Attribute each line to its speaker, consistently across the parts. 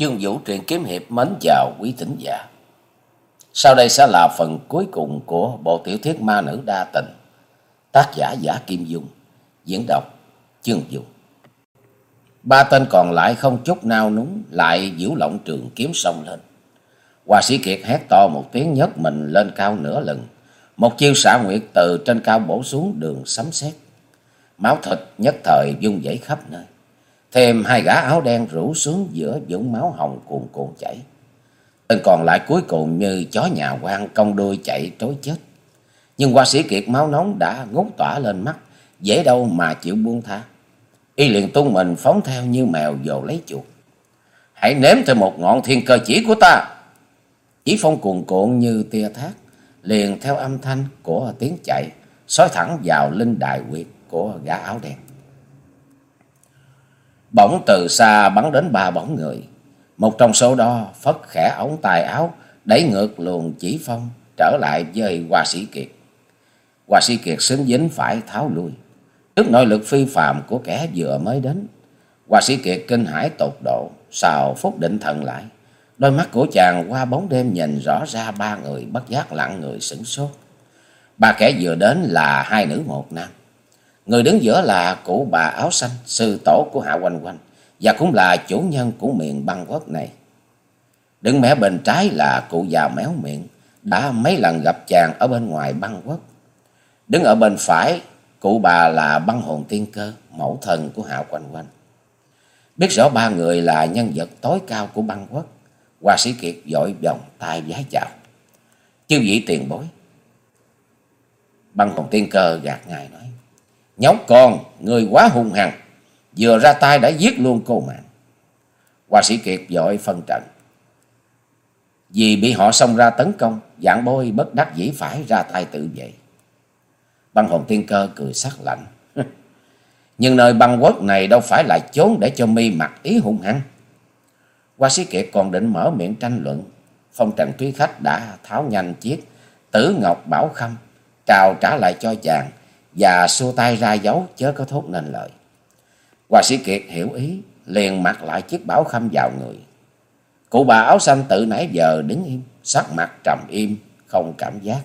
Speaker 1: chương vũ truyện kiếm hiệp mến chào quý thính giả. Sau đây sẽ là phần cuối cùng của bộ tiểu thuyết ma nữ đa tình. Tác giả giả kim dung, diễn đọc chương vũ. Ba tên còn lại không chút nao núng lại diễu lộng trường kiếm sông lên. Hoa sĩ kiệt hét to một tiếng nhấc mình lên cao nửa lần. Một chiêu xạ nguyệt từ trên cao bổ xuống đường sấm sét. Máu thịt nhất thời dung vẩy khắp nơi thêm hai gã áo đen rủ xuống giữa vũng máu hồng cuồn cuộn chảy. Tên còn lại cuối cùng như chó nhà quan công đuôi chạy trối chết. Nhưng hoa sĩ kiệt máu nóng đã ngút tỏa lên mắt, dễ đâu mà chịu buông tha. Y liền tung mình phóng theo như mèo dồ lấy chuột. Hãy nếm thêm một ngọn thiên cơ chỉ của ta. Chỉ phong cuồn cuộn như tia thác, liền theo âm thanh của tiếng chạy, xói thẳng vào linh đài quyệt của gã áo đen bỗng từ xa bắn đến ba bóng người. Một trong số đó phất khẽ ống tay áo, đẩy ngược luồng chỉ phong, trở lại với hoa sĩ kiệt. Hoa sĩ kiệt xứng dính phải tháo lui. Trước nội lực phi phàm của kẻ vừa mới đến, hoa sĩ kiệt kinh hãi tột độ xào phúc định thần lại. Đôi mắt của chàng qua bóng đêm nhìn rõ ra ba người bất giác lặng người sửng sốt. Ba kẻ vừa đến là hai nữ một nam. Người đứng giữa là cụ bà áo xanh, sư tổ của Hạ Quanh Quanh, và cũng là chủ nhân của miền băng quốc này. Đứng mé bên trái là cụ già méo miệng, đã mấy lần gặp chàng ở bên ngoài băng quốc. Đứng ở bên phải, cụ bà là băng hồn tiên cơ, mẫu thần của Hạ Quanh Quanh. Biết rõ ba người là nhân vật tối cao của băng quốc, Hoa sĩ Kiệt dội vòng tay vái chào. Chư vị tiền bối. Băng hồn tiên cơ gạt ngài nói. Nhóc con, người quá hung hăng, vừa ra tay đã giết luôn cô mạng. Hoa sĩ Kiệt vội phân trận. Vì bị họ xông ra tấn công, dạng bôi bất đắc dĩ phải ra tay tự vệ. Băng hồn tiên cơ cười sắc lạnh. Nhưng nơi băng quốc này đâu phải là chốn để cho mi mặc ý hung hăng. Hoa sĩ Kiệt còn định mở miệng tranh luận. Phong trần quý khách đã tháo nhanh chiếc tử ngọc bảo khâm, trào trả lại cho chàng và xua tay ra dấu chớ có thốt nên lời. Hoa sĩ Kiệt hiểu ý, liền mặc lại chiếc bảo khâm vào người. Cụ bà áo xanh tự nãy giờ đứng im, sắc mặt trầm im, không cảm giác.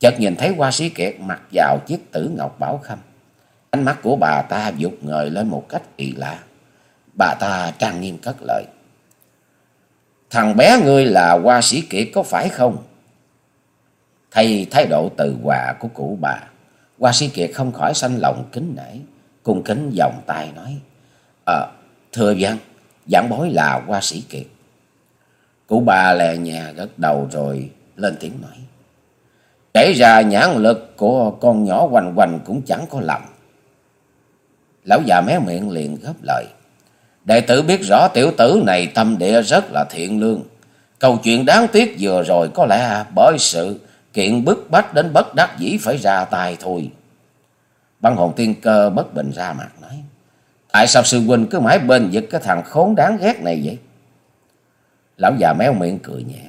Speaker 1: Chợt nhìn thấy Hoa sĩ Kiệt mặc vào chiếc tử ngọc bảo khâm. Ánh mắt của bà ta dục ngời lên một cách kỳ lạ. Bà ta trang nghiêm cất lời. Thằng bé ngươi là Hoa sĩ Kiệt có phải không? Thay thái độ từ hòa của cụ bà Hoa sĩ Kiệt không khỏi sanh lòng kính nể, cung kính vòng tay nói, Ờ, thưa văn, giảng bối là Hoa sĩ Kiệt. Cụ bà lè nhà gật đầu rồi lên tiếng nói. Kể ra nhãn lực của con nhỏ quanh quanh cũng chẳng có lầm. Lão già mé miệng liền góp lời. Đệ tử biết rõ tiểu tử này tâm địa rất là thiện lương. Câu chuyện đáng tiếc vừa rồi có lẽ bởi sự kiện bức bách đến bất đắc dĩ phải ra tay thôi. Băng hồn tiên cơ bất bình ra mặt nói. Tại sao sư huynh cứ mãi bên vực cái thằng khốn đáng ghét này vậy? Lão già méo miệng cười nhẹ.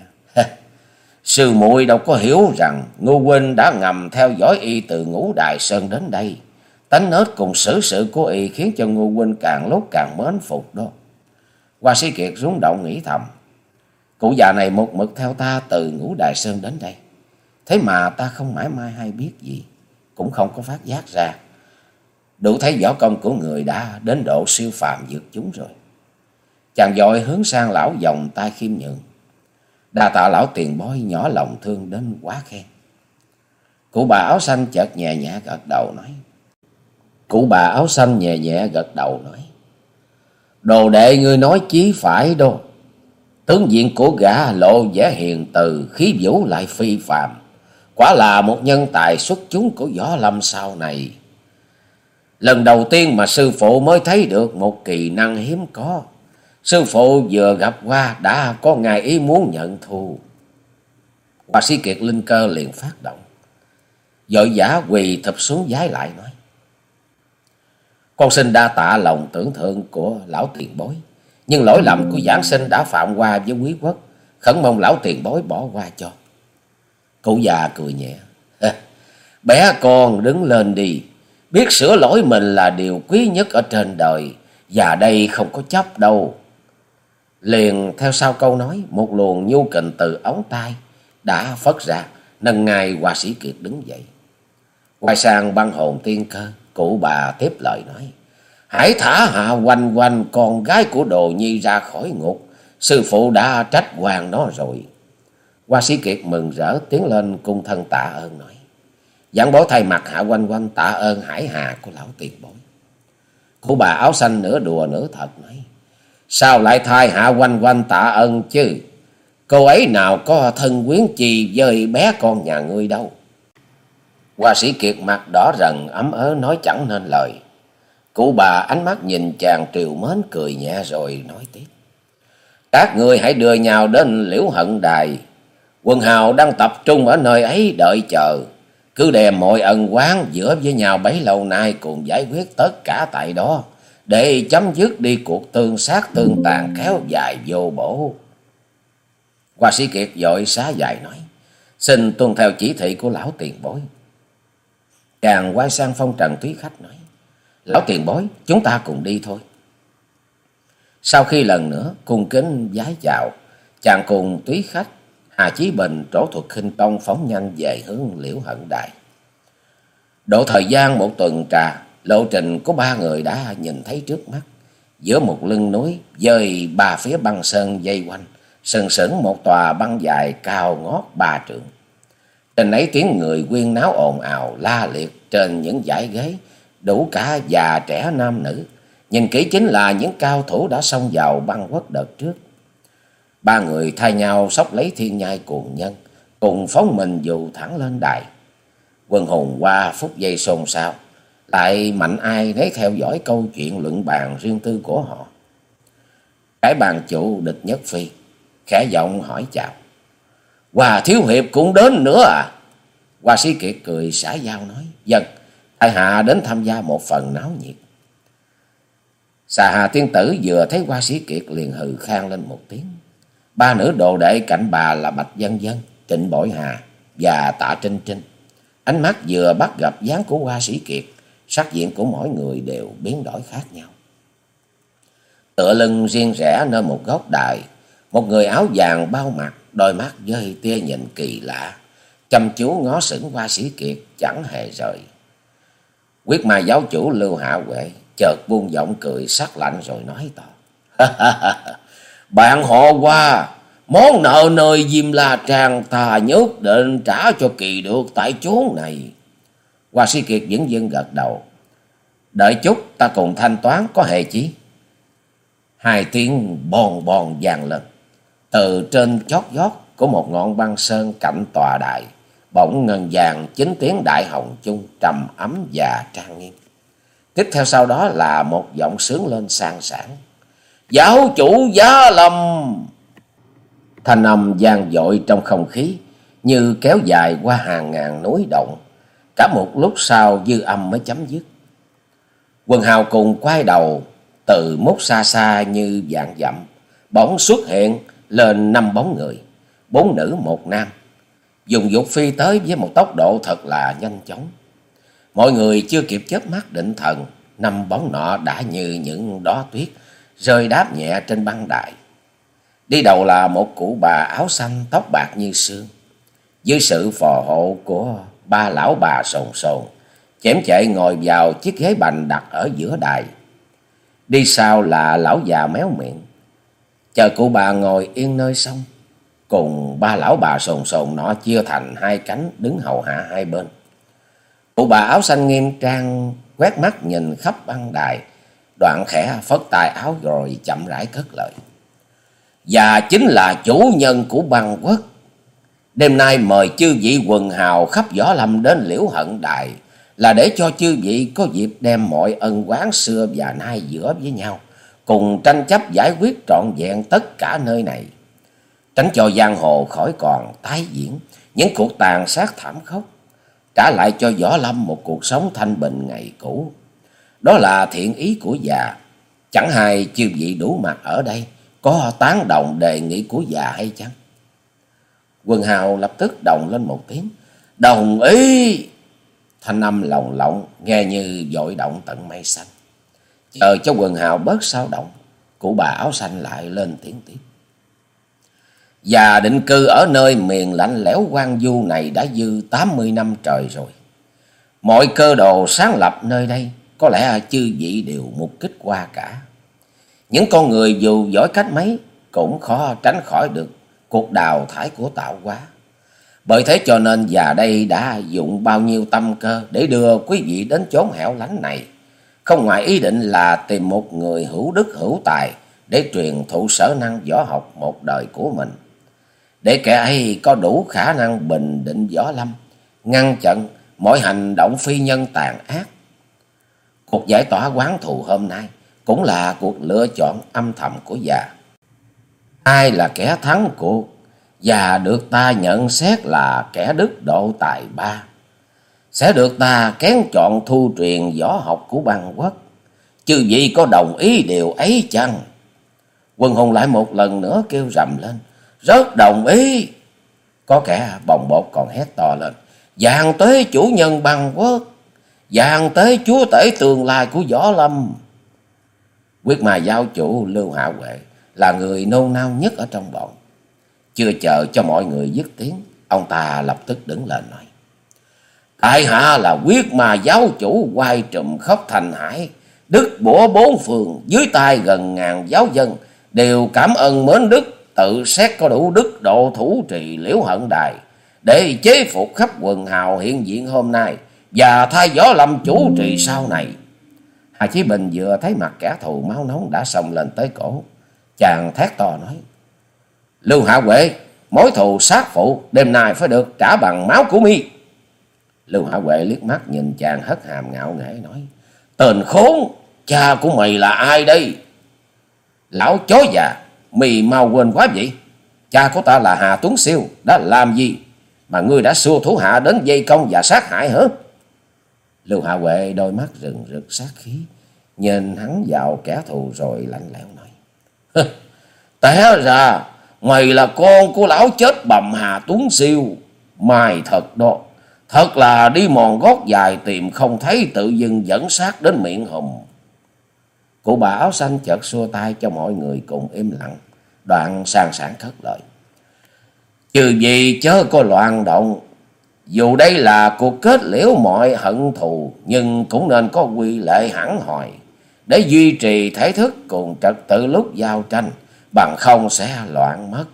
Speaker 1: sư muội đâu có hiểu rằng Ngô huynh đã ngầm theo dõi y từ ngũ đài sơn đến đây. Tánh nết cùng xử sự của y khiến cho Ngô huynh càng lúc càng mến phục đó. Hoa sĩ Kiệt rúng động nghĩ thầm. Cụ già này một mực theo ta từ ngũ đài sơn đến đây. Thế mà ta không mãi mai hay biết gì. Cũng không có phát giác ra. Đủ thấy võ công của người đã đến độ siêu phàm vượt chúng rồi. Chàng dội hướng sang lão dòng tay khiêm nhượng. Đa tạ lão tiền bối nhỏ lòng thương đến quá khen. Cụ bà áo xanh chợt nhẹ nhẹ gật đầu nói. Cụ bà áo xanh nhẹ nhẹ gật đầu nói. Đồ đệ ngươi nói chí phải đâu Tướng diện của gã lộ vẻ hiền từ, khí vũ lại phi phàm. Quả là một nhân tài xuất chúng của võ lâm sau này. Lần đầu tiên mà sư phụ mới thấy được một kỳ năng hiếm có. Sư phụ vừa gặp qua đã có ngài ý muốn nhận thù. Hòa sĩ Kiệt Linh Cơ liền phát động. Dội giả quỳ thập xuống giái lại nói. Con xin đa tạ lòng tưởng thượng của lão tiền bối. Nhưng lỗi lầm của giảng sinh đã phạm qua với quý quốc. Khẩn mong lão tiền bối bỏ qua cho. Cụ già cười nhẹ. Bé con đứng lên đi. Biết sửa lỗi mình là điều quý nhất ở trên đời. Và đây không có chấp đâu. Liền theo sau câu nói, một luồng nhu kình từ ống tay đã phất ra, nâng ngài hòa sĩ Kiệt đứng dậy. Quay sang băng hồn tiên cơ, cụ bà tiếp lời nói. Hãy thả hạ quanh quanh con gái của đồ nhi ra khỏi ngục. Sư phụ đã trách hoàng nó rồi. Hoa sĩ Kiệt mừng rỡ tiến lên cung thân tạ ơn nói. Giảng bố thay mặt hạ quanh quanh tạ ơn hải hà của lão tiền bối. Cụ bà áo xanh nửa đùa nửa thật nói. Sao lại thay hạ quanh quanh tạ ơn chứ? Cô ấy nào có thân quyến chi với bé con nhà ngươi đâu. Hoa sĩ Kiệt mặt đỏ rần, ấm ớ nói chẳng nên lời. Cụ bà ánh mắt nhìn chàng triều mến cười nhẹ rồi nói tiếp. Các người hãy đưa nhau đến liễu hận đài. Quân hào đang tập trung ở nơi ấy đợi chờ. Cứ đem mọi ân quán giữa với nhau bấy lâu nay cùng giải quyết tất cả tại đó. Để chấm dứt đi cuộc tương sát tương tàn kéo dài vô bổ. Hoa sĩ Kiệt dội xá dài nói. Xin tuân theo chỉ thị của lão tiền bối. Càng quay sang phong trần túy khách nói. Lão tiền bối, chúng ta cùng đi thôi. Sau khi lần nữa cung kính giái chào, chàng cùng túy khách Hà Chí Bình trổ thuật khinh công phóng nhanh về hướng liễu hận đại. Độ thời gian một tuần trà, lộ trình của ba người đã nhìn thấy trước mắt. Giữa một lưng núi, dời ba phía băng sơn dây quanh, sừng sững một tòa băng dài cao ngót ba trượng. Trên ấy tiếng người quyên náo ồn ào la liệt trên những dãy ghế, đủ cả già trẻ nam nữ. Nhìn kỹ chính là những cao thủ đã xông vào băng quốc đợt trước. Ba người thay nhau sóc lấy thiên nhai cuồng nhân, cùng phóng mình dù thẳng lên đài. Quân hùng qua phút giây xôn xao, lại mạnh ai nấy theo dõi câu chuyện luận bàn riêng tư của họ. Cái bàn chủ địch nhất phi, khẽ giọng hỏi chào. Hòa thiếu hiệp cũng đến nữa à? Hoa sĩ kiệt cười xả giao nói, dân, tại hạ đến tham gia một phần náo nhiệt. Xà hà tiên tử vừa thấy hoa sĩ kiệt liền hừ khang lên một tiếng. Ba nữ đồ đệ cạnh bà là Bạch Dân Dân, Trịnh Bội Hà và Tạ Trinh Trinh. Ánh mắt vừa bắt gặp dáng của hoa sĩ kiệt, sắc diện của mỗi người đều biến đổi khác nhau. Tựa lưng riêng rẽ nơi một góc đài, một người áo vàng bao mặt, đôi mắt dơi tia nhìn kỳ lạ, chăm chú ngó sững hoa sĩ kiệt chẳng hề rời. Quyết mà giáo chủ Lưu Hạ Huệ chợt buông giọng cười sắc lạnh rồi nói to. Bạn họ qua, món nợ nơi Diêm La Trang ta nhất định trả cho kỳ được tại chốn này. Hoa sĩ kiệt vẫn dưng gật đầu. Đợi chút ta cùng thanh toán có hề chí. Hai tiếng bòn bòn vàng lên. Từ trên chót vót của một ngọn băng sơn cạnh tòa đại bỗng ngân vàng chính tiếng đại hồng chung trầm ấm và trang nghiêm. Tiếp theo sau đó là một giọng sướng lên sang sảng. Giáo chủ giá lâm! Thanh âm gian dội trong không khí, như kéo dài qua hàng ngàn núi động. Cả một lúc sau dư âm mới chấm dứt. Quần hào cùng quay đầu, từ mốt xa xa như dạng dặm, bỗng xuất hiện lên năm bóng người, bốn nữ một nam dùng dục phi tới với một tốc độ thật là nhanh chóng. Mọi người chưa kịp chớp mắt định thần, năm bóng nọ đã như những đóa tuyết rơi đáp nhẹ trên băng đại. Đi đầu là một cụ bà áo xanh tóc bạc như sương. Dưới sự phò hộ của ba lão bà sồn sồn, chém chạy ngồi vào chiếc ghế bành đặt ở giữa đài. Đi sau là lão già méo miệng. Chờ cụ bà ngồi yên nơi xong, cùng ba lão bà sồn sồn nọ chia thành hai cánh đứng hầu hạ hai bên. Cụ bà áo xanh nghiêm trang quét mắt nhìn khắp băng đài, đoạn khẽ phất tài áo rồi chậm rãi cất lời. Và chính là chủ nhân của băng quốc. Đêm nay mời chư vị quần hào khắp võ lâm đến liễu hận đài là để cho chư vị có dịp đem mọi ân quán xưa và nay giữa với nhau, cùng tranh chấp giải quyết trọn vẹn tất cả nơi này tránh cho giang hồ khỏi còn tái diễn những cuộc tàn sát thảm khốc, trả lại cho Võ Lâm một cuộc sống thanh bình ngày cũ. Đó là thiện ý của già, chẳng hay chư vị đủ mặt ở đây có tán đồng đề nghị của già hay chăng? Quần Hào lập tức đồng lên một tiếng, đồng ý. Thanh âm lồng lộng nghe như dội động tận mây xanh. Chờ cho quần hào bớt sao động, Cụ bà áo xanh lại lên tiếng tiếp. Và định cư ở nơi miền lạnh lẽo quan du này đã dư tám mươi năm trời rồi. Mọi cơ đồ sáng lập nơi đây có lẽ chư vị đều mục kích qua cả. Những con người dù giỏi cách mấy cũng khó tránh khỏi được cuộc đào thải của tạo hóa. Bởi thế cho nên già đây đã dụng bao nhiêu tâm cơ để đưa quý vị đến chốn hẻo lánh này. Không ngoài ý định là tìm một người hữu đức hữu tài để truyền thụ sở năng võ học một đời của mình. Để kẻ ấy có đủ khả năng bình định võ lâm, ngăn chặn mọi hành động phi nhân tàn ác. Cuộc giải tỏa quán thù hôm nay cũng là cuộc lựa chọn âm thầm của già. Ai là kẻ thắng cuộc và được ta nhận xét là kẻ đức độ tài ba. Sẽ được ta kén chọn thu truyền võ học của bang quốc chư vị có đồng ý điều ấy chăng? Quân hùng lại một lần nữa kêu rầm lên rất đồng ý. Có kẻ bồng bột còn hét to lên, vàng tuế chủ nhân bang quốc vàng tế chúa tể tương lai của võ lâm quyết mà giao chủ lưu hạ huệ là người nôn nao nhất ở trong bọn chưa chờ cho mọi người dứt tiếng, ông ta lập tức đứng lên nói. Tại hạ là quyết mà giáo chủ quay trùm khóc thành hải, đức bổ bốn phường dưới tay gần ngàn giáo dân, đều cảm ơn mến đức, tự xét có đủ đức độ thủ trì liễu hận đài, để chế phục khắp quần hào hiện diện hôm nay, và thay gió lâm chủ trì sau này. Hà Chí Bình vừa thấy mặt kẻ thù máu nóng đã xông lên tới cổ. Chàng thét to nói. Lưu Hạ Huệ, mối thù sát phụ đêm nay phải được trả bằng máu của mi. Lưu Hạ Huệ liếc mắt nhìn chàng hất hàm ngạo nghễ nói. Tên khốn, cha của mày là ai đây? Lão chó già, mì mau quên quá vậy. Cha của ta là Hà Tuấn Siêu, đã làm gì mà ngươi đã xua thủ hạ đến dây công và sát hại hả? Lưu Hạ Huệ đôi mắt rừng rực sát khí, nhìn hắn vào kẻ thù rồi lạnh lẽo nói. Té ra Mày là con của lão chết bầm Hà Tuấn Siêu. Mày thật đó. Thật là đi mòn gót dài tìm không thấy tự dưng dẫn sát đến miệng hùng. Cụ bà áo xanh chợt xua tay cho mọi người cùng im lặng. Đoạn sang sản khất lời. Trừ gì chớ có loạn động. Dù đây là cuộc kết liễu mọi hận thù. Nhưng cũng nên có quy lệ hẳn hồi. Để duy trì thể thức cùng trật tự lúc giao tranh bằng không sẽ loạn mất.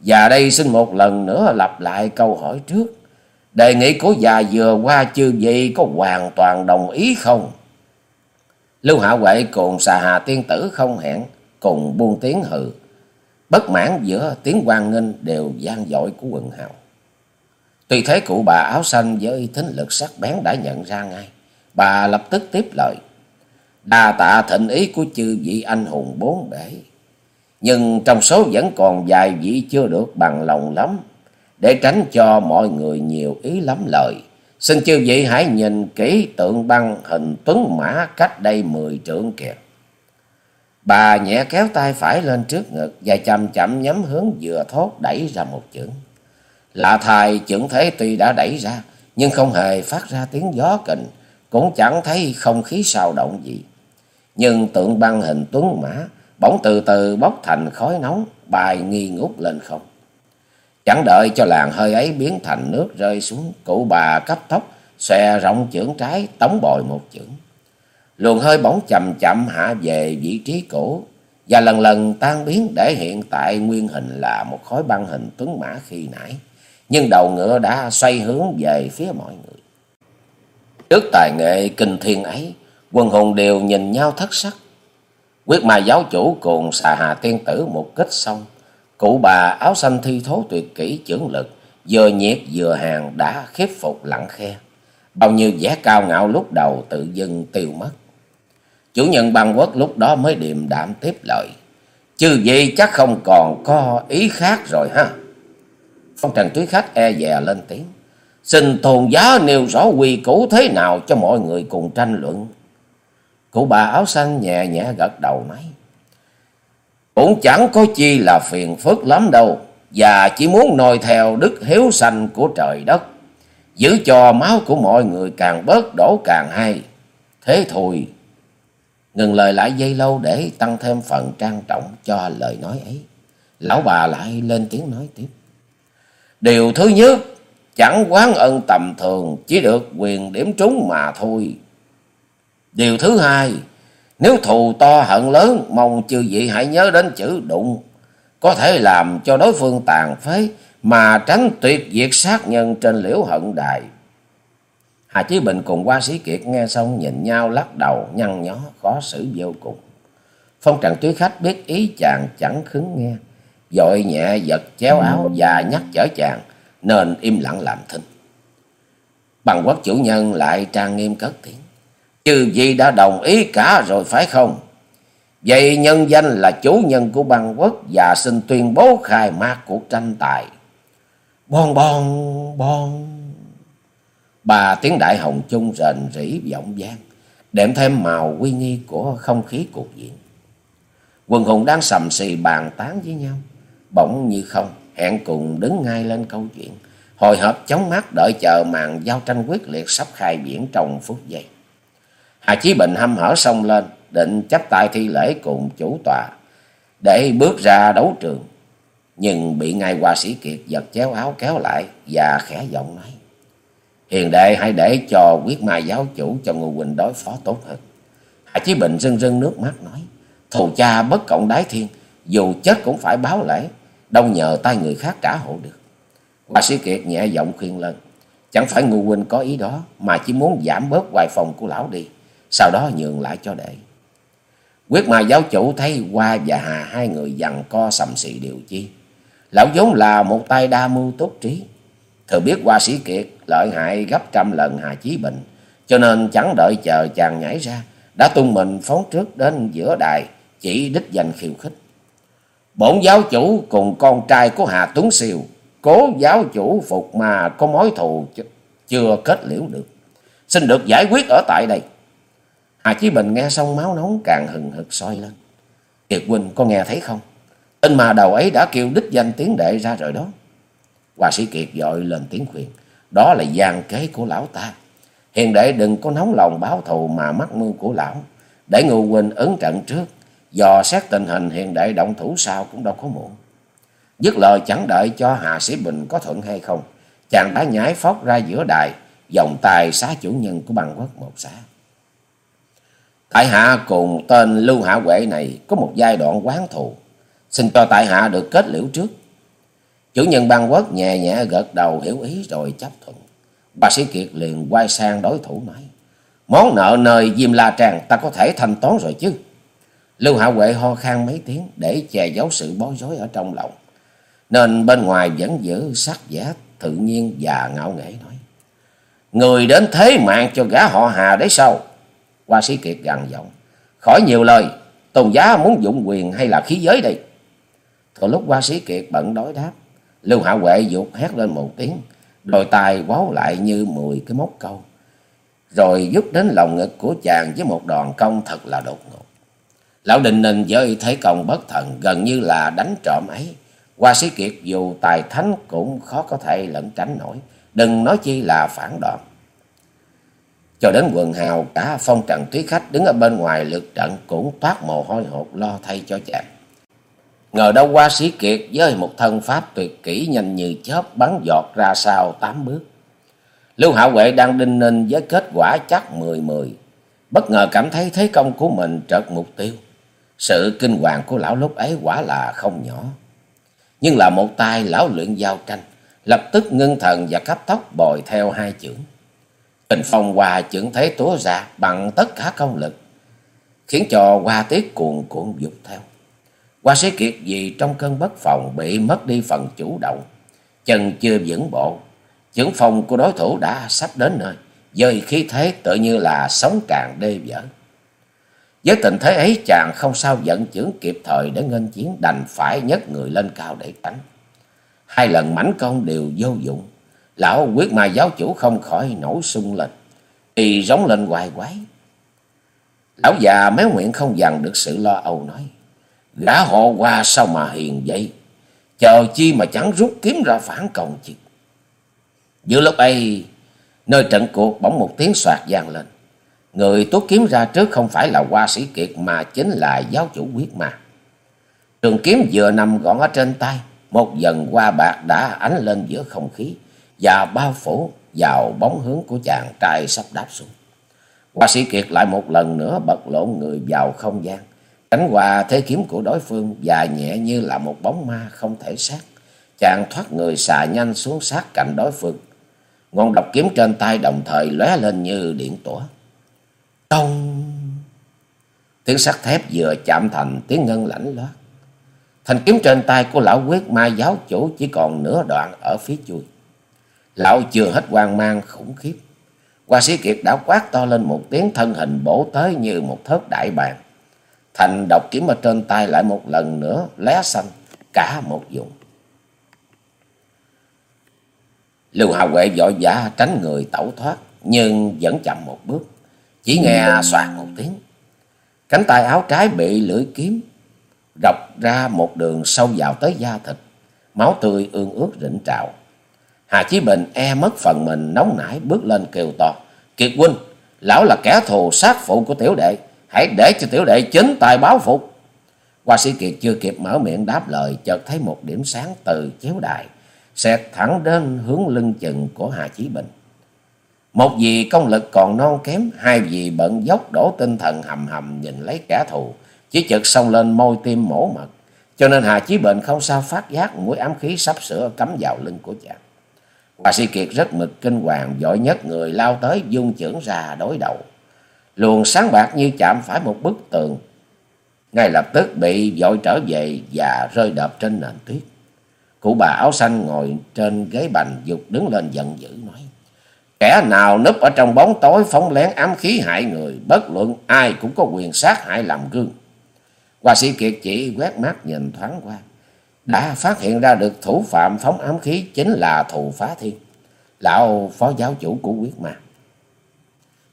Speaker 1: Và đây xin một lần nữa lặp lại câu hỏi trước. Đề nghị của già vừa qua chưa gì có hoàn toàn đồng ý không? Lưu Hạ Huệ cùng xà hà tiên tử không hẹn, cùng buông tiếng hừ. Bất mãn giữa tiếng quan nghênh đều gian dội của quần hào. Tuy thế cụ bà áo xanh với thính lực sắc bén đã nhận ra ngay. Bà lập tức tiếp lời. Đa tạ thịnh ý của chư vị anh hùng bốn bể nhưng trong số vẫn còn vài vị chưa được bằng lòng lắm. Để tránh cho mọi người nhiều ý lắm lời. Xin chư vị hãy nhìn kỹ tượng băng hình tuấn mã cách đây mười trượng kìa. Bà nhẹ kéo tay phải lên trước ngực và chậm chậm nhắm hướng vừa thốt đẩy ra một chưởng. Lạ thai trưởng thế tuy đã đẩy ra nhưng không hề phát ra tiếng gió kình, cũng chẳng thấy không khí sao động gì. Nhưng tượng băng hình tuấn mã bỗng từ từ bốc thành khói nóng, bài nghi ngút lên không. Chẳng đợi cho làng hơi ấy biến thành nước rơi xuống, cụ bà cấp tốc, xòe rộng chưởng trái, tống bồi một chưởng. Luồng hơi bỗng chậm chậm hạ về vị trí cũ, và lần lần tan biến để hiện tại nguyên hình là một khối băng hình tuấn mã khi nãy. Nhưng đầu ngựa đã xoay hướng về phía mọi người. Trước tài nghệ kinh thiên ấy, quần hùng đều nhìn nhau thất sắc. Quyết mà giáo chủ cùng xà hà tiên tử một kích xong. Cụ bà áo xanh thi thố tuyệt kỹ trưởng lực. Vừa nhiệt vừa hàng đã khiếp phục lặng khe. Bao nhiêu vẻ cao ngạo lúc đầu tự dưng tiêu mất. Chủ nhân băng quốc lúc đó mới điềm đạm tiếp lời. Chứ gì chắc không còn có ý khác rồi ha. Phong trần túy khách e dè lên tiếng. Xin tôn giá nêu rõ quy củ thế nào cho mọi người cùng tranh luận. Cụ bà áo xanh nhẹ nhẹ gật đầu nói. Cũng chẳng có chi là phiền phức lắm đâu. Và chỉ muốn noi theo đức hiếu sanh của trời đất. Giữ cho máu của mọi người càng bớt đổ càng hay. Thế thôi. ngừng lời lại dây lâu để tăng thêm phần trang trọng cho lời nói ấy. Lão bà lại lên tiếng nói tiếp. Điều thứ nhất, chẳng quán ân tầm thường, chỉ được quyền điểm trúng mà thôi. Điều thứ hai, nếu thù to hận lớn, mong chư vị hãy nhớ đến chữ đụng, có thể làm cho đối phương tàn phế mà tránh tuyệt diệt sát nhân trên liễu hận đài. Hà Chí Bình cùng qua sĩ Kiệt nghe xong nhìn nhau lắc đầu nhăn nhó khó xử vô cùng. Phong trần Tuyết khách biết ý chàng chẳng khứng nghe, dội nhẹ giật chéo áo và nhắc chở chàng nên im lặng làm thinh. Bằng quốc chủ nhân lại trang nghiêm cất tiếng. Chư gì đã đồng ý cả rồi phải không? Vậy nhân danh là chủ nhân của băng quốc và xin tuyên bố khai mạc cuộc tranh tài. Bon bon bon. Ba tiếng đại hồng chung rền rỉ vọng vang, đệm thêm màu uy nghi của không khí cuộc diện. Quần hùng đang sầm xì bàn tán với nhau, bỗng như không, hẹn cùng đứng ngay lên câu chuyện, hồi hộp chống mắt đợi chờ màn giao tranh quyết liệt sắp khai biển trong phút giây. Hà Chí Bình hăm hở xông lên, định chấp tay thi lễ cùng chủ tòa, để bước ra đấu trường. Nhưng bị ngài hòa sĩ Kiệt giật chéo áo kéo lại và khẽ giọng nói. Hiền đệ hãy để cho quyết mai giáo chủ cho Ngô Quỳnh đối phó tốt hơn. Hà Chí Bình rưng rưng nước mắt nói. Thù cha bất cộng đái thiên, dù chết cũng phải báo lễ, đâu nhờ tay người khác trả hộ được. Hòa sĩ Kiệt nhẹ giọng khuyên lên. Chẳng phải Ngô Huynh có ý đó, mà chỉ muốn giảm bớt hoài phòng của lão đi, sau đó nhường lại cho đệ. Quyết mà giáo chủ thấy Hoa và Hà hai người dằn co sầm xị điều chi. Lão vốn là một tay đa mưu tốt trí, Thừa biết qua sĩ kiệt lợi hại gấp trăm lần Hà Chí Bình, cho nên chẳng đợi chờ chàng nhảy ra, đã tung mình phóng trước đến giữa đài, chỉ đích danh khiêu khích. Bổn giáo chủ cùng con trai của Hà Tuấn Siêu, cố giáo chủ phục mà có mối thù chưa kết liễu được. Xin được giải quyết ở tại đây. Hà Chí Bình nghe xong máu nóng càng hừng hực soi lên. Kiệt Huynh có nghe thấy không? Tên mà đầu ấy đã kêu đích danh tiếng đệ ra rồi đó. Hòa sĩ Kiệt dội lên tiếng khuyên. Đó là gian kế của lão ta. Hiền đệ đừng có nóng lòng báo thù mà mắc mưu của lão. Để Ngưu Huynh ứng trận trước. Dò xét tình hình hiện đại động thủ sao cũng đâu có muộn. Dứt lời chẳng đợi cho Hà Sĩ Bình có thuận hay không. Chàng đã nhảy phóc ra giữa đài. Dòng tài xá chủ nhân của băng quốc một xã. Tại hạ cùng tên Lưu Hạ Huệ này có một giai đoạn quán thù. Xin cho tại hạ được kết liễu trước. Chủ nhân băng quốc nhẹ nhẹ gật đầu hiểu ý rồi chấp thuận. Bà sĩ Kiệt liền quay sang đối thủ nói. Món nợ nơi Diêm La Tràng ta có thể thanh toán rồi chứ. Lưu Hạ Huệ ho khan mấy tiếng để che giấu sự bối rối ở trong lòng. Nên bên ngoài vẫn giữ sắc vẻ tự nhiên và ngạo nghễ nói. Người đến thế mạng cho gã họ Hà đấy sao? Hoa sĩ Kiệt gằn giọng. Khỏi nhiều lời, tôn giá muốn dụng quyền hay là khí giới đây? Từ lúc Hoa sĩ Kiệt bận đối đáp. Lưu Hạ Huệ dục hét lên một tiếng, đôi tay quáo lại như mười cái móc câu. Rồi dứt đến lòng ngực của chàng với một đòn công thật là đột ngột. Lão Đình Ninh với thế công bất thần gần như là đánh trộm ấy. Hoa sĩ kiệt dù tài thánh cũng khó có thể lẩn tránh nổi. Đừng nói chi là phản đòn. Cho đến quần hào, cả phong trần túy khách đứng ở bên ngoài lượt trận cũng toát mồ hôi hột lo thay cho chàng. Ngờ đâu qua sĩ kiệt với một thân pháp tuyệt kỹ nhanh như chớp bắn giọt ra sau tám bước. Lưu Hạ Huệ đang đinh ninh với kết quả chắc mười mười. Bất ngờ cảm thấy thế công của mình trợt mục tiêu. Sự kinh hoàng của lão lúc ấy quả là không nhỏ. Nhưng là một tay lão luyện giao tranh, lập tức ngưng thần và cấp tóc bồi theo hai chưởng. Tình phong hòa chưởng thế túa ra bằng tất cả công lực, khiến cho hoa tiết cuồn cuộn dục theo. Hoa sĩ kiệt vì trong cơn bất phòng bị mất đi phần chủ động, chân chưa vững bộ, chưởng phong của đối thủ đã sắp đến nơi, dời khí thế tự như là sóng càng đê vỡ. Với tình thế ấy chàng không sao giận chưởng kịp thời để ngân chiến đành phải nhấc người lên cao để tránh Hai lần mảnh công đều vô dụng, lão quyết mà giáo chủ không khỏi nổi sung lên, thì rống lên hoài quái. Lão già méo miệng không dằn được sự lo âu nói. Gã họ qua sao mà hiền vậy? Chờ chi mà chẳng rút kiếm ra phản công chứ? Giữa lúc ấy, nơi trận cuộc bỗng một tiếng soạt vang lên. Người tốt kiếm ra trước không phải là hoa sĩ kiệt mà chính là giáo chủ quyết ma. Trường kiếm vừa nằm gọn ở trên tay, một dần hoa bạc đã ánh lên giữa không khí và bao phủ vào bóng hướng của chàng trai sắp đáp xuống. Hoa sĩ kiệt lại một lần nữa bật lộn người vào không gian, tránh qua thế kiếm của đối phương và nhẹ như là một bóng ma không thể sát. Chàng thoát người xà nhanh xuống sát cạnh đối phương. Ngọn độc kiếm trên tay đồng thời lóe lên như điện tủa. Tông! Tiếng sắt thép vừa chạm thành tiếng ngân lãnh loát. Thành kiếm trên tay của lão quyết ma giáo chủ chỉ còn nửa đoạn ở phía chui. Lão chưa hết hoang mang, khủng khiếp. Hoa sĩ kiệt đã quát to lên một tiếng thân hình bổ tới như một thớt đại bàng. Thành độc kiếm ở trên tay lại một lần nữa lé xanh, cả một vùng. Lưu Hà Huệ vội vã tránh người tẩu thoát, nhưng vẫn chậm một bước. Chỉ nghe soạt một tiếng. Cánh tay áo trái bị lưỡi kiếm rọc ra một đường sâu vào tới da thịt. Máu tươi ương ướt rịnh trào. Hà Chí Bình e mất phần mình nóng nảy bước lên kêu to. Kiệt huynh, lão là kẻ thù sát phụ của tiểu đệ. Hãy để cho tiểu đệ chính tài báo phục. Hoa sĩ Kiệt chưa kịp mở miệng đáp lời, chợt thấy một điểm sáng từ chiếu đài, xẹt thẳng đến hướng lưng chừng của Hà Chí Bình. Một vì công lực còn non kém, hai vì bận dốc đổ tinh thần hầm hầm nhìn lấy kẻ thù, chỉ chợt xông lên môi tim mổ mật. Cho nên Hà Chí bệnh không sao phát giác mũi ám khí sắp sửa cắm vào lưng của chàng. Hòa sĩ Kiệt rất mực kinh hoàng, giỏi nhất người lao tới dung chưởng ra đối đầu. Luồng sáng bạc như chạm phải một bức tường. Ngay lập tức bị dội trở về và rơi đập trên nền tuyết. Cụ bà áo xanh ngồi trên ghế bành dục đứng lên giận dữ nói. Kẻ nào núp ở trong bóng tối phóng lén ám khí hại người, bất luận ai cũng có quyền sát hại làm gương. Hoa sĩ Kiệt chỉ quét mắt nhìn thoáng qua đã phát hiện ra được thủ phạm phóng ám khí chính là thù phá thiên, lão phó giáo chủ của quyết ma.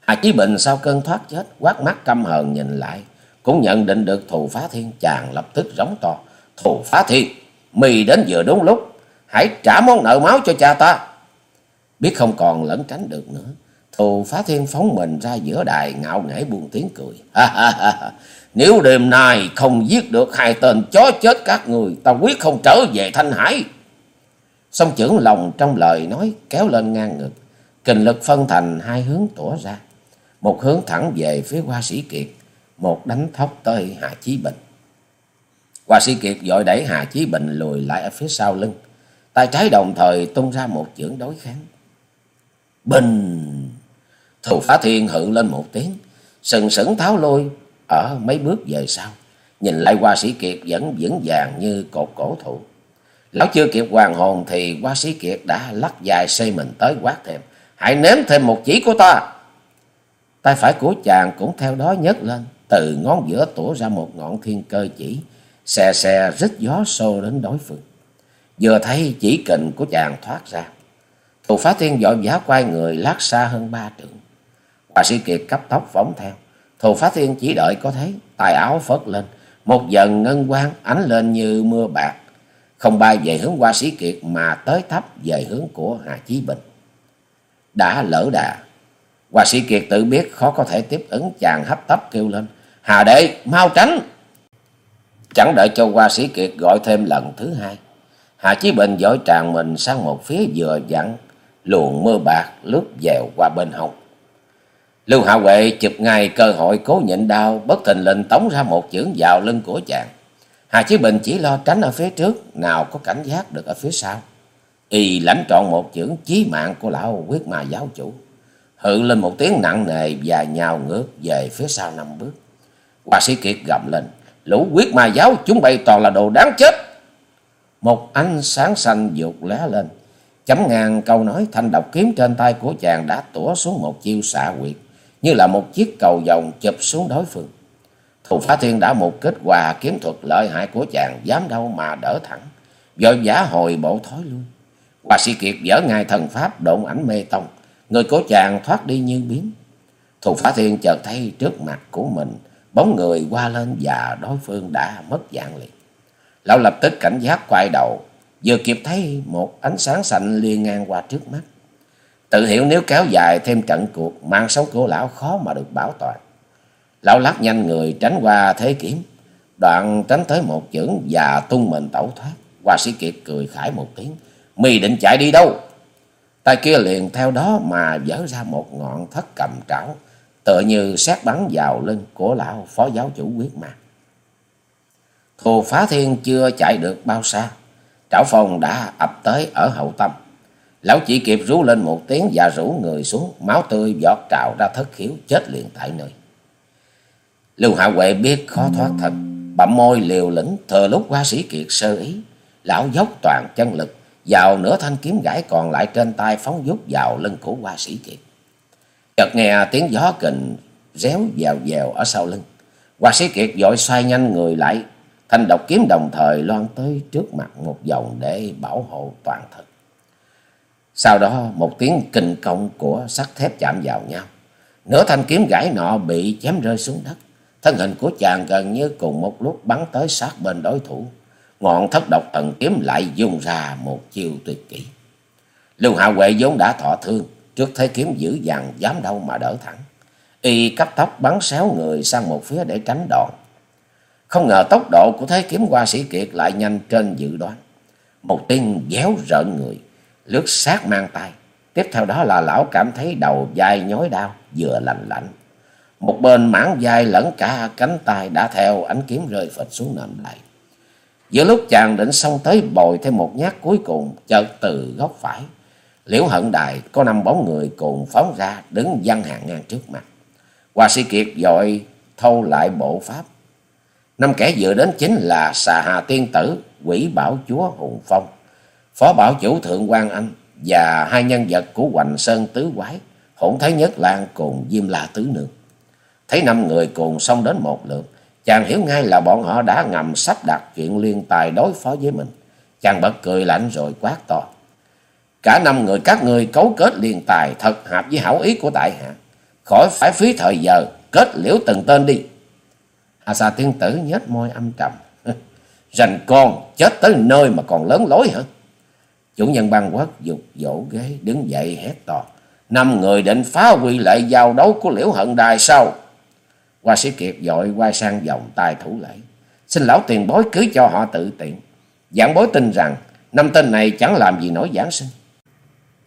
Speaker 1: Hà Chí Bình sau cơn thoát chết, quát mắt căm hờn nhìn lại, cũng nhận định được thù phá thiên, chàng lập tức rống to. Thù phá thiên, mì đến vừa đúng lúc, hãy trả món nợ máu cho cha ta. Biết không còn lẩn tránh được nữa, thù phá thiên phóng mình ra giữa đài ngạo nghễ buông tiếng cười. Ha ha ha, nếu đêm nay không giết được hai tên chó chết các người, ta quyết không trở về Thanh Hải. Song trưởng lòng trong lời nói kéo lên ngang ngực, kình lực phân thành hai hướng tỏa ra. Một hướng thẳng về phía hoa sĩ Kiệt, một đánh thóc tới Hà Chí Bình. Hoa sĩ Kiệt dội đẩy Hà Chí Bình lùi lại ở phía sau lưng. Tay trái đồng thời tung ra một chưởng đối kháng. Bình! Thù phá thiên hự lên một tiếng, sừng sững tháo lôi ở mấy bước về sau, nhìn lại hoa sĩ Kiệt vẫn vững vàng như cột cổ thụ. Lão chưa kịp hoàng hồn thì hoa sĩ Kiệt đã lắc dài xây mình tới quát thêm. Hãy nếm thêm một chỉ của ta. Tay phải của chàng cũng theo đó nhấc lên, từ ngón giữa tủa ra một ngọn thiên cơ chỉ, xe xe rít gió xô đến đối phương. Vừa thấy chỉ kình của chàng thoát ra. Thù phá thiên dội giá quay người lát xa hơn ba trượng. hòa sĩ Kiệt cấp tóc phóng theo. Thù Phá Thiên chỉ đợi có thấy, tài áo phớt lên, một dần ngân quang ánh lên như mưa bạc, không bay về hướng Hoa Sĩ Kiệt mà tới thấp về hướng của Hà Chí Bình. Đã lỡ đà, Hoa Sĩ Kiệt tự biết khó có thể tiếp ứng chàng hấp tấp kêu lên, Hà đệ, mau tránh! Chẳng đợi cho Hoa Sĩ Kiệt gọi thêm lần thứ hai. Hà Chí Bình dõi tràn mình sang một phía vừa dặn, luồng mưa bạc lướt dèo qua bên hông. Lưu Hạ Huệ chụp ngay cơ hội cố nhịn đau, bất thình lình tống ra một chưởng vào lưng của chàng. Hà Chí Bình chỉ lo tránh ở phía trước, nào có cảnh giác được ở phía sau. Y lãnh trọn một chưởng chí mạng của lão quyết mà giáo chủ. Hự lên một tiếng nặng nề và nhào ngược về phía sau năm bước. Hoa sĩ Kiệt gầm lên, lũ quyết ma giáo chúng bay toàn là đồ đáng chết. Một ánh sáng xanh vụt lóe lên, chấm ngang câu nói thanh độc kiếm trên tay của chàng đã tủa xuống một chiêu xạ quyệt như là một chiếc cầu vòng chụp xuống đối phương. Thù Phá Thiên đã một kết quả kiếm thuật lợi hại của chàng dám đâu mà đỡ thẳng, vội giả hồi bộ thói lui. Hoa sĩ Kiệt dở ngài thần pháp độn ảnh mê tông, người của chàng thoát đi như biến. Thù Phá Thiên chợt thấy trước mặt của mình, bóng người qua lên và đối phương đã mất dạng liền. Lão lập tức cảnh giác quay đầu, vừa kịp thấy một ánh sáng xanh liên ngang qua trước mắt. Tự hiểu nếu kéo dài thêm trận cuộc, mạng sống của lão khó mà được bảo toàn. Lão lắc nhanh người tránh qua thế kiếm, đoạn tránh tới một chưởng và tung mình tẩu thoát. Hoa sĩ Kiệt cười khải một tiếng, mì định chạy đi đâu? Tay kia liền theo đó mà dở ra một ngọn thất cầm trảo, tựa như sát bắn vào lưng của lão phó giáo chủ quyết mà. Thù phá thiên chưa chạy được bao xa, trảo phong đã ập tới ở hậu tâm. Lão chỉ kịp rú lên một tiếng và rủ người xuống, máu tươi giọt trào ra thất khiếu, chết liền tại nơi. Lưu Hạ Huệ biết khó thoát thật, bậm môi liều lĩnh, thừa lúc qua sĩ kiệt sơ ý. Lão dốc toàn chân lực, vào nửa thanh kiếm gãy còn lại trên tay phóng dút vào lưng của qua sĩ kiệt. Chợt nghe tiếng gió kình réo dèo dèo ở sau lưng. Hoa sĩ kiệt vội xoay nhanh người lại, thanh độc kiếm đồng thời loan tới trước mặt một vòng để bảo hộ toàn thân. Sau đó một tiếng kinh công của sắt thép chạm vào nhau. Nửa thanh kiếm gãy nọ bị chém rơi xuống đất. Thân hình của chàng gần như cùng một lúc bắn tới sát bên đối thủ. Ngọn thất độc thần kiếm lại dùng ra một chiêu tuyệt kỹ. Lưu Hạ Huệ vốn đã thọ thương, trước thế kiếm dữ dằn dám đâu mà đỡ thẳng. Y cấp tóc bắn xéo người sang một phía để tránh đòn. Không ngờ tốc độ của thế kiếm qua sĩ kiệt lại nhanh trên dự đoán. Một tiếng déo rợn người, lướt sát mang tay. Tiếp theo đó là lão cảm thấy đầu vai nhói đau, vừa lạnh lạnh. Một bên mảng vai lẫn cả cánh tay đã theo ánh kiếm rơi phịch xuống nền lại. Giữa lúc chàng định xông tới bồi thêm một nhát cuối cùng, chợt từ góc phải. Liễu hận đài có năm bóng người cùng phóng ra đứng văn hàng ngang trước mặt. Hoa sĩ kiệt dội thâu lại bộ pháp. Năm kẻ vừa đến chính là xà hà tiên tử, quỷ bảo chúa Hùng Phong, phó bảo chủ thượng quan Anh và hai nhân vật của Hoành Sơn Tứ Quái, hỗn thái nhất lan cùng Diêm La Tứ Nương. Thấy năm người cùng xông đến một lượt, chàng hiểu ngay là bọn họ đã ngầm sắp đặt chuyện liên tài đối phó với mình. Chàng bật cười lạnh rồi quát to. Cả năm người các người cấu kết liên tài thật hợp với hảo ý của đại hạ. Khỏi phải phí thời giờ, kết liễu từng tên đi. Hà xà tiên tử nhếch môi âm trầm. Rành con, chết tới nơi mà còn lớn lối hả? Chủ nhân băng quốc dục dỗ ghế đứng dậy hét to. Năm người định phá quy lệ giao đấu của liễu hận đài sau. Hoa sĩ Kiệt dội quay sang vòng tay thủ lễ. Xin lão tiền bối cứ cho họ tự tiện. Giảng bối tin rằng năm tên này chẳng làm gì nổi giảng sinh.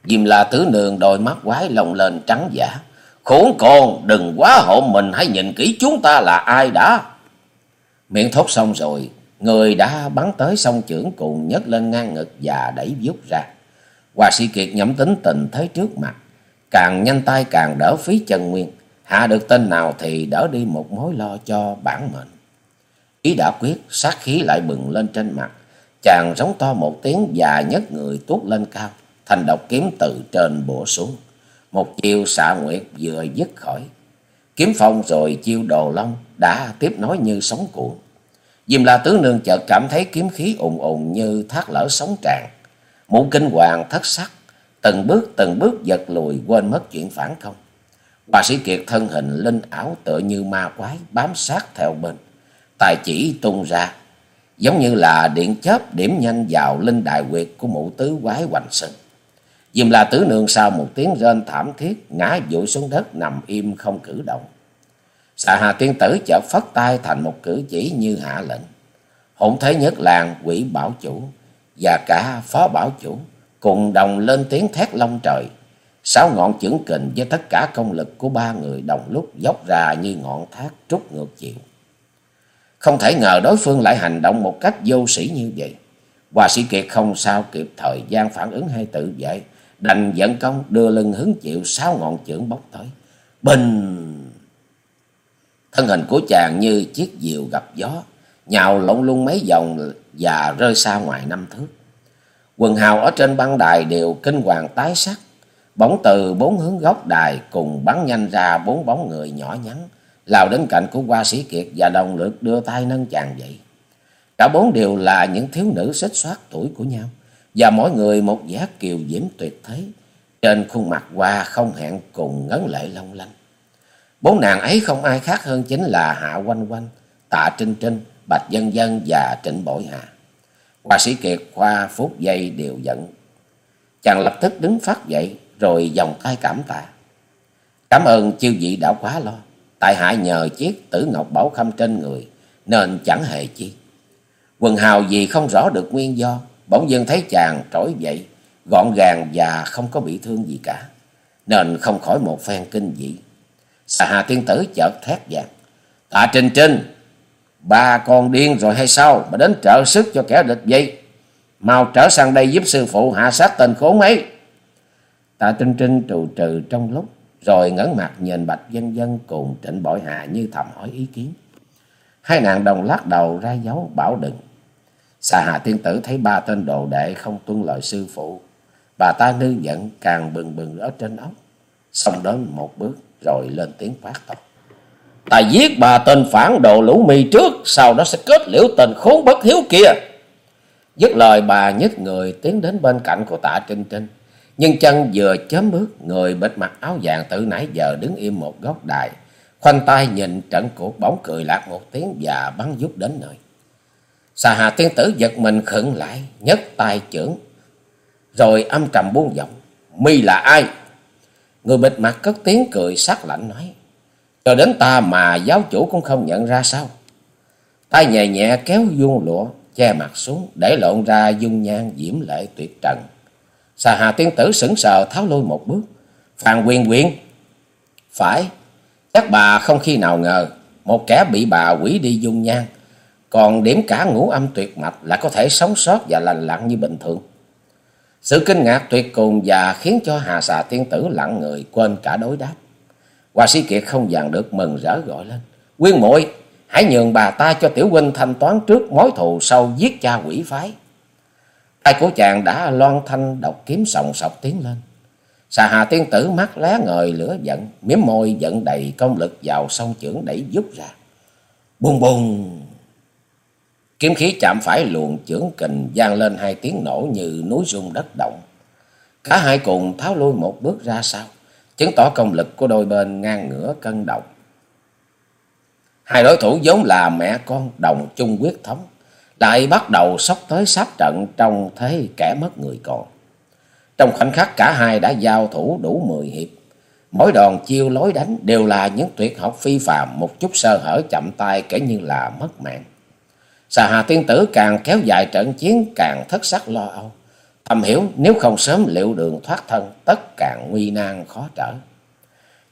Speaker 1: Dìm là tứ nương đôi mắt quái lồng lên trắng giả. Khốn con đừng quá hộ mình hãy nhìn kỹ chúng ta là ai đã. Miệng thốt xong rồi. Người đã bắn tới sông trưởng cùng nhấc lên ngang ngực và đẩy vút ra. Hòa sĩ Kiệt nhẩm tính tình thế trước mặt. Càng nhanh tay càng đỡ phí chân nguyên. Hạ được tên nào thì đỡ đi một mối lo cho bản mệnh. Ý đã quyết, sát khí lại bừng lên trên mặt. Chàng giống to một tiếng và nhấc người tuốt lên cao. Thành độc kiếm từ trên bổ xuống. Một chiêu xạ nguyệt vừa dứt khỏi. Kiếm phong rồi chiêu đồ long đã tiếp nối như sóng cuộn. Diêm la tứ nương chợt cảm thấy kiếm khí ùn ùn như thác lỡ sóng tràn. Mũ kinh hoàng thất sắc, từng bước từng bước giật lùi quên mất chuyện phản công. Bà sĩ Kiệt thân hình linh ảo tựa như ma quái bám sát theo bên. Tài chỉ tung ra, giống như là điện chớp điểm nhanh vào linh đại quyệt của mụ tứ quái hoành sinh dìm là tứ nương sau một tiếng rên thảm thiết, ngã dụi xuống đất, nằm im không cử động. Xà hà tiên tử chợt phất tay thành một cử chỉ như hạ lệnh. Hỗn thế nhất làng, quỷ bảo chủ và cả phó bảo chủ cùng đồng lên tiếng thét long trời. Sáu ngọn chưởng kình với tất cả công lực của ba người đồng lúc dốc ra như ngọn thác trút ngược chiều. Không thể ngờ đối phương lại hành động một cách vô sĩ như vậy. Hòa sĩ Kiệt không sao kịp thời gian phản ứng hay tự vệ. Đành dẫn công đưa lưng hứng chịu sáu ngọn chưởng bốc tới. Bình! Thân hình của chàng như chiếc diều gặp gió. Nhào lộn lung mấy vòng và rơi xa ngoài năm thước. Quần hào ở trên băng đài đều kinh hoàng tái sắc. Bóng từ bốn hướng góc đài cùng bắn nhanh ra bốn bóng người nhỏ nhắn, lao đến cạnh của hoa sĩ kiệt và đồng lượt đưa tay nâng chàng dậy. Cả bốn đều là những thiếu nữ xích xoát tuổi của nhau, và mỗi người một vẻ kiều diễm tuyệt thế. Trên khuôn mặt hoa không hẹn cùng ngấn lệ long lanh. Bốn nàng ấy không ai khác hơn chính là Hạ Quanh Quanh, Tạ Trinh Trinh, Bạch Dân Dân và Trịnh Bội Hà. Hoa sĩ Kiệt khoa phút giây đều giận. Chàng lập tức đứng phát dậy, rồi vòng tay cảm tạ. Cảm ơn chư vị đã quá lo. Tại hạ nhờ chiếc tử ngọc bảo khâm trên người nên chẳng hề chi. Quần hào vì không rõ được nguyên do, bỗng dưng thấy chàng trỗi dậy, gọn gàng và không có bị thương gì cả, nên không khỏi một phen kinh dị. Xà hà tiên tử chợt thét vàng. Tạ Trình Trinh, bà còn điên rồi hay sao mà đến trợ sức cho kẻ địch vậy? Mau trở sang đây giúp sư phụ hạ sát tên khốn ấy. Tạ Trinh Trinh trù trừ trong lúc, rồi ngẩng mặt nhìn Bạch Dân Dân cùng Trịnh Bội Hà như thầm hỏi ý kiến. Hai nàng đồng lắc đầu ra dấu bảo đừng. Xà Hà Tiên Tử thấy ba tên đồ đệ không tuân lời sư phụ. Bà ta nư giận càng bừng bừng ở trên ốc. Xong đến một bước rồi lên tiếng phát tộc. Ta giết ba tên phản đồ lũ mi trước, sau đó sẽ kết liễu tên khốn bất hiếu kia. Dứt lời bà nhấc người tiến đến bên cạnh của tạ Trinh Trinh. Nhưng chân vừa chớm bước, người bịt mặt áo vàng từ nãy giờ đứng im một góc đài. Khoanh tay nhìn trận cuộc bóng cười lạc một tiếng và bắn giúp đến nơi. Xà hà tiên tử giật mình khựng lại, nhấc tay trưởng. Rồi âm trầm buông giọng. Mi là ai? Người bịt mặt cất tiếng cười sắc lạnh nói. Cho đến ta mà giáo chủ cũng không nhận ra sao? Tay nhẹ nhẹ kéo vuông lụa, che mặt xuống, để lộn ra dung nhan diễm lệ tuyệt trần. Xà hà tiên tử sững sờ tháo lui một bước. phàn quyền quyền, Phải, chắc bà không khi nào ngờ, một kẻ bị bà quỷ đi dung nhan, còn điểm cả ngũ âm tuyệt mạch là có thể sống sót và lành lặn như bình thường. Sự kinh ngạc tuyệt cùng và khiến cho Hà xà tiên tử lặng người quên cả đối đáp. Hoa sĩ Kiệt không dàn được mừng rỡ gọi lên. Quyên muội hãy nhường bà ta cho tiểu huynh thanh toán trước mối thù sau giết cha quỷ phái. Tay của chàng đã loan thanh độc kiếm sòng sọc tiến lên. Xà hà tiên tử mắt lé ngời lửa giận, miếm môi giận đầy công lực vào sông trưởng đẩy giúp ra. Bùng bùng! Kiếm khí chạm phải luồng chưởng kình vang lên hai tiếng nổ như núi rung đất động. Cả hai cùng tháo lui một bước ra sau, chứng tỏ công lực của đôi bên ngang ngửa cân đồng. Hai đối thủ vốn là mẹ con đồng chung quyết thống, lại bắt đầu sốc tới sát trận trong thế kẻ mất người còn. Trong khoảnh khắc cả hai đã giao thủ đủ mười hiệp, mỗi đòn chiêu lối đánh đều là những tuyệt học phi phàm, một chút sơ hở chậm tay kể như là mất mạng. Xà Hà Tiên Tử càng kéo dài trận chiến càng thất sắc lo âu. Thầm hiểu nếu không sớm liệu đường thoát thân tất càng nguy nan khó trở.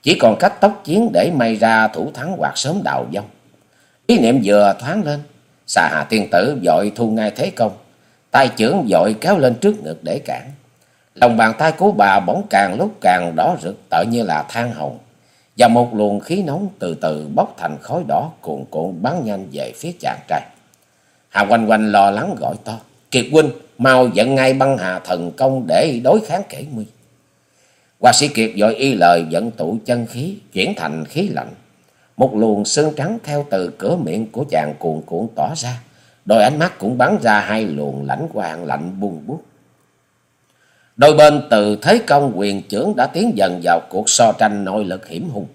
Speaker 1: Chỉ còn cách tốc chiến để may ra thủ thắng hoặc sớm đào vong. Ý niệm vừa thoáng lên, xà Hà Tiên Tử dội thu ngay thế công. Tay trưởng dội kéo lên trước ngực để cản. Lòng bàn tay của bà bỗng càng lúc càng đỏ rực tự như là than hồng. Và một luồng khí nóng từ từ bốc thành khói đỏ cuồn cuộn bắn nhanh về phía chàng trai. Hà quanh quanh lo lắng gọi to. Kiệt huynh, mau dẫn ngay băng hà thần công để đối kháng kể nguy. Hoa sĩ Kiệt dội y lời dẫn tụ chân khí, chuyển thành khí lạnh. Một luồng sương trắng theo từ cửa miệng của chàng cuồn cuộn tỏ ra. Đôi ánh mắt cũng bắn ra hai luồng lãnh quang lạnh buông bút. Đôi bên từ thế công quyền trưởng đã tiến dần vào cuộc so tranh nội lực hiểm hùng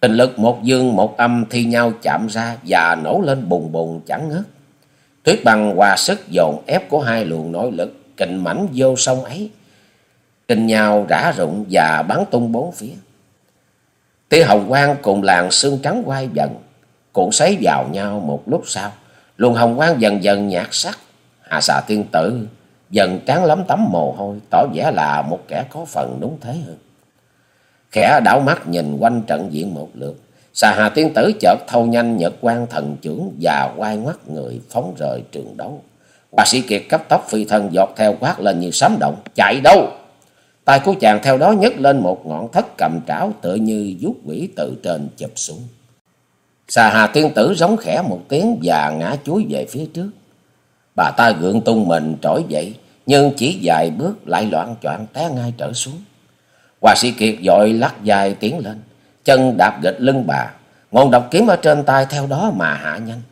Speaker 1: Tình lực một dương một âm thi nhau chạm ra và nổ lên bùng bùng chẳng ngớt. Tuyết băng hòa sức dồn ép của hai luồng nội lực kình mảnh vô sông ấy. Kình nhau rã rụng và bắn tung bốn phía. Tia hồng quang cùng làng xương trắng quay dần, cuộn xoáy vào nhau một lúc sau. Luồng hồng quang dần dần nhạt sắc. hà xà tiên tử dần tráng lắm tấm mồ hôi, tỏ vẻ là một kẻ có phần đúng thế hơn. Khẽ đảo mắt nhìn quanh trận diện một lượt. Xà Hà Tiên Tử chợt thâu nhanh nhật quan thần trưởng và quay ngoắt người phóng rời trường đấu. hòa sĩ Kiệt cấp tóc phi thân giọt theo quát lên như sấm động. Chạy đâu? Tay của chàng theo đó nhấc lên một ngọn thất cầm trảo tựa như vuốt quỷ từ trên chụp xuống. Xà Hà Tiên Tử giống khẽ một tiếng và ngã chuối về phía trước. Bà ta gượng tung mình trỗi dậy, nhưng chỉ vài bước lại loạn choạng té ngay trở xuống. hòa sĩ Kiệt dội lắc dài tiến lên chân đạp gịch lưng bà, ngọn độc kiếm ở trên tay theo đó mà hạ nhanh.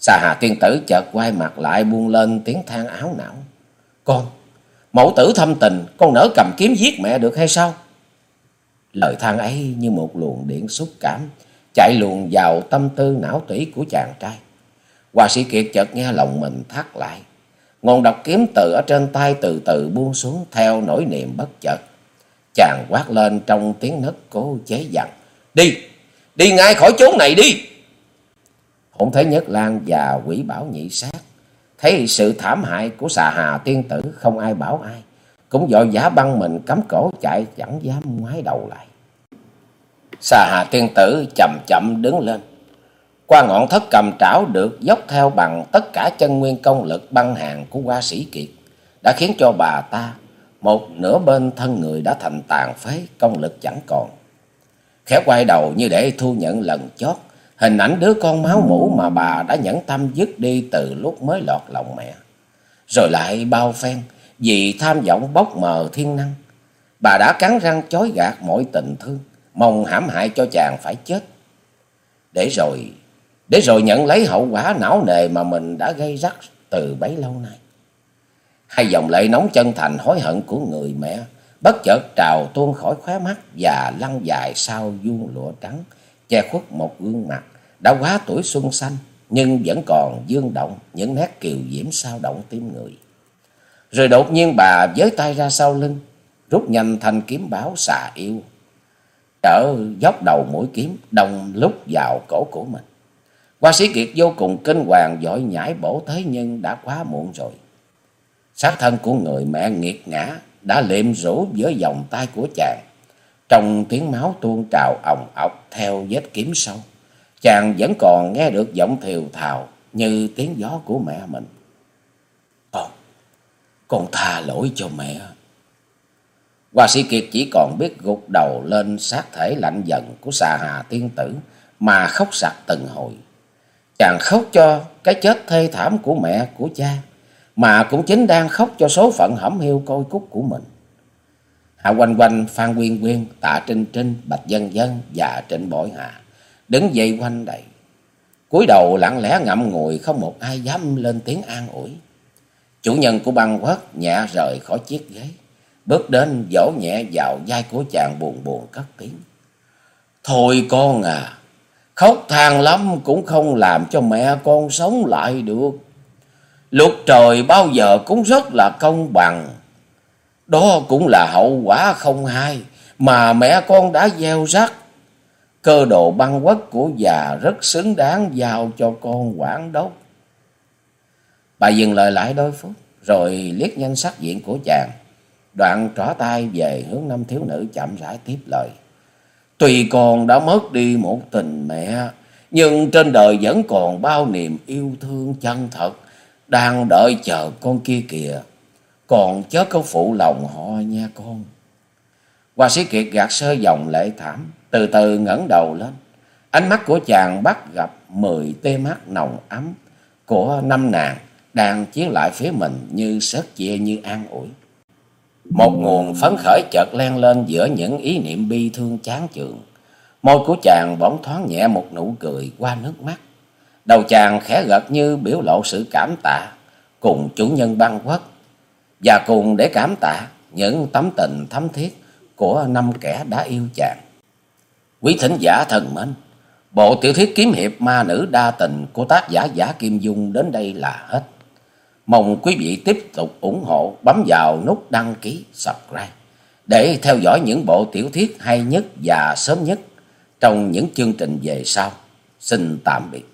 Speaker 1: Xà hà tiên tử chợt quay mặt lại buông lên tiếng than áo não. Con, mẫu tử thâm tình, con nỡ cầm kiếm giết mẹ được hay sao? Lời than ấy như một luồng điện xúc cảm, chạy luồn vào tâm tư não tủy của chàng trai. Hoa sĩ Kiệt chợt nghe lòng mình thắt lại. Ngọn độc kiếm từ ở trên tay từ từ buông xuống theo nỗi niềm bất chợt. Chàng quát lên trong tiếng nấc cố chế dặn. Đi, đi ngay khỏi chốn này đi. Hỗn thế nhất lan và quỷ bảo nhị sát. Thấy sự thảm hại của xà hà tiên tử không ai bảo ai. Cũng vội giả băng mình cắm cổ chạy chẳng dám ngoái đầu lại. Xà hà tiên tử chậm chậm đứng lên. Qua ngọn thất cầm trảo được dốc theo bằng tất cả chân nguyên công lực băng hàng của hoa sĩ kiệt. Đã khiến cho bà ta một nửa bên thân người đã thành tàn phế, công lực chẳng còn. Khẽ quay đầu như để thu nhận lần chót, hình ảnh đứa con máu mũ mà bà đã nhẫn tâm dứt đi từ lúc mới lọt lòng mẹ. Rồi lại bao phen, vì tham vọng bốc mờ thiên năng. Bà đã cắn răng chối gạt mọi tình thương, mong hãm hại cho chàng phải chết. Để rồi, để rồi nhận lấy hậu quả não nề mà mình đã gây rắc từ bấy lâu nay. Hai dòng lệ nóng chân thành hối hận của người mẹ bất chợt trào tuôn khỏi khóe mắt và lăn dài sau vuông lụa trắng che khuất một gương mặt đã quá tuổi xuân xanh nhưng vẫn còn dương động những nét kiều diễm sao động tim người. Rồi đột nhiên bà với tay ra sau lưng, rút nhanh thanh kiếm báo xà yêu, trở dốc đầu mũi kiếm đông lúc vào cổ của mình. qua sĩ Kiệt vô cùng kinh hoàng vội nhảy bổ tới nhưng đã quá muộn rồi. Sát thân của người mẹ nghiệt ngã đã liệm rũ giữa vòng tay của chàng. Trong tiếng máu tuôn trào ồng ọc theo vết kiếm sâu. Chàng vẫn còn nghe được giọng thiều thào như tiếng gió của mẹ mình. Con, con tha lỗi cho mẹ. Hoa sĩ Kiệt chỉ còn biết gục đầu lên sát thể lạnh dần của xà hà tiên tử mà khóc sặc từng hồi. Chàng khóc cho cái chết thê thảm của mẹ của cha mà cũng chính đang khóc cho số phận hẩm hiu coi cúc của mình. Hạ quanh quanh Phan Quyên Quyên, Tạ Trinh Trinh, Bạch Dân Dân và Trịnh Bội Hạ đứng dây quanh đầy. cúi đầu lặng lẽ ngậm ngùi không một ai dám lên tiếng an ủi. Chủ nhân của băng quốc nhẹ rời khỏi chiếc ghế, bước đến vỗ nhẹ vào vai của chàng buồn buồn cất tiếng. Thôi con à, khóc than lắm cũng không làm cho mẹ con sống lại được. Luật trời bao giờ cũng rất là công bằng. Đó cũng là hậu quả không hay mà mẹ con đã gieo rắc. Cơ đồ băng quốc của già rất xứng đáng giao cho con quản đốc. Bà dừng lời lại đôi phút rồi liếc nhanh sắc diện của chàng. Đoạn trỏ tay về hướng năm thiếu nữ chậm rãi tiếp lời. Tuy con đã mất đi một tình mẹ, nhưng trên đời vẫn còn bao niềm yêu thương chân thật đang đợi chờ con kia kìa. Còn chớ có phụ lòng họ nha con. Hoa sĩ Kiệt gạt sơ dòng lệ thảm, từ từ ngẩng đầu lên. Ánh mắt của chàng bắt gặp mười tê mắt nồng ấm của năm nàng đang chiến lại phía mình như sớt chia như an ủi. Một nguồn phấn khởi chợt len lên giữa những ý niệm bi thương chán chường. Môi của chàng bỗng thoáng nhẹ một nụ cười qua nước mắt. Đầu chàng khẽ gật như biểu lộ sự cảm tạ cùng chủ nhân băng quốc và cùng để cảm tạ những tấm tình thấm thiết của năm kẻ đã yêu chàng. Quý thính giả thần mến, bộ tiểu thuyết kiếm hiệp ma nữ đa tình của tác giả Giả Kim Dung đến đây là hết. Mong quý vị tiếp tục ủng hộ bấm vào nút đăng ký subscribe để theo dõi những bộ tiểu thuyết hay nhất và sớm nhất trong những chương trình về sau. Xin tạm biệt.